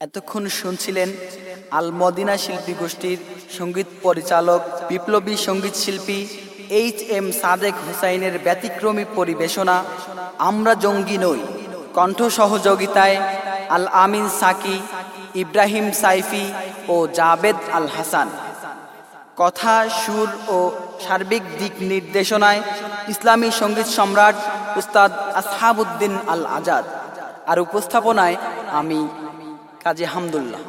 এতক্ষণ শুনছিলেন আল মদিনা শিল্পী গোষ্ঠীর সংগীত পরিচালক, বিপ্লবী সংগীত শিল্পী এইচ এম সাদেক হুসাইনের ব্যতিক্রমী পরিবেশনা, আমরা জঙ্গি নই। কণ্ঠ সহযোগিতায় আল আমিন সাকি, ইব্রাহিম সাইফি ও জাবেদ আল হাসান। কথা, সুর ও সার্বিক দিক নির্দেশনায় ইসলামী সংগীত সম্রাট উস্তাদ আসহাবুদ্দিন আল আজাদ। আর উপস্থাপনায় আমি কাজে হামদুল্লাহ।